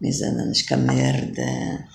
Mis annanes merda.